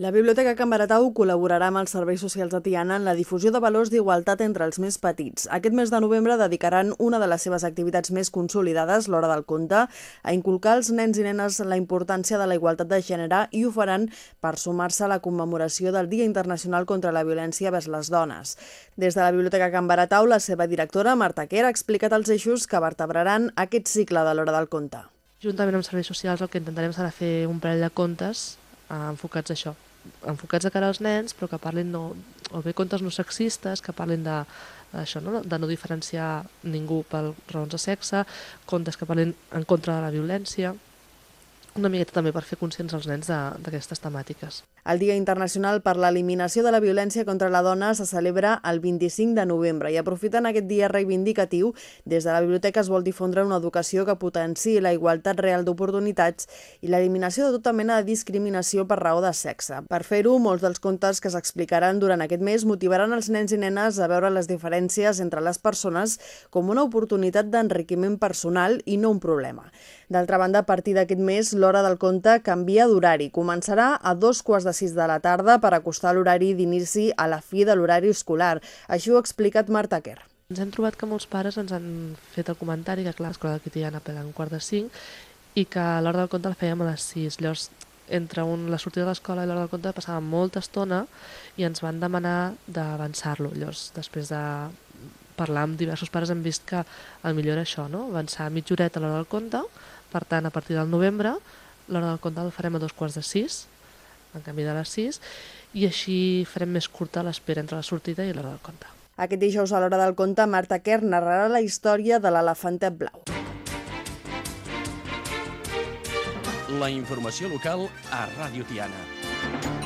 La Biblioteca Can Baratau col·laborarà amb els serveis socials de Tiana en la difusió de valors d'igualtat entre els més petits. Aquest mes de novembre dedicaran una de les seves activitats més consolidades, l'hora del conte, a inculcar als nens i nenes la importància de la igualtat de gènere i ho faran per sumar-se a la commemoració del Dia Internacional contra la Violència vers les Dones. Des de la Biblioteca Can Baratau, la seva directora, Marta Quer, ha explicat els eixos que vertebraran aquest cicle de l'hora del conte. Juntament amb serveis socials el que intentarem serà fer un parell de contes enfocats a això, enfocats a cara als nens, però que parlin no, o bé contes no sexistes, que parlin de, això, no? de no diferenciar ningú per raons de sexe, contes que parlin en contra de la violència, una miqueta també per fer conscients als nens d'aquestes temàtiques. El Dia Internacional per l'Eliminació de la Violència contra la Dona se celebra el 25 de novembre i aprofitant aquest dia reivindicatiu, des de la biblioteca es vol difondre una educació que potenciï la igualtat real d'oportunitats i l'eliminació de tota mena de discriminació per raó de sexe. Per fer-ho, molts dels contes que s'explicaran durant aquest mes motivaran els nens i nenes a veure les diferències entre les persones com una oportunitat d'enriquiment personal i no un problema. D'altra banda, a partir d'aquest mes, l'hora del conte canvia d'horari. Començarà a dos quarts de 6 de la tarda per acostar l'horari d'inici a la fi de l'horari escolar. Així ho ha explicat Marta Kerr. Ens hem trobat que molts pares ens han fet el comentari que, clar, l'escola de Quitiana pega un quart de 5 i que a l'hora del conte la fèiem a les 6. Llavors, entre un, la sortida de l'escola i l'hora del conte passàvem molta estona i ens van demanar d'avançar-lo. Llavors, després de parlar amb diversos pares hem vist que el millor era això, no? avançar mitja horeta a l'hora del conte, per tant, a partir del novembre, l'hora del conte el farem a dos quarts de sis, en canvi de les 6, i així farem més curta l'espera entre la sortida i l'hora del conte. Aquest dijous a l'hora del conte, Marta Kerr narrarà la història de l'elefantet blau. La informació local a Ràdio Tiana.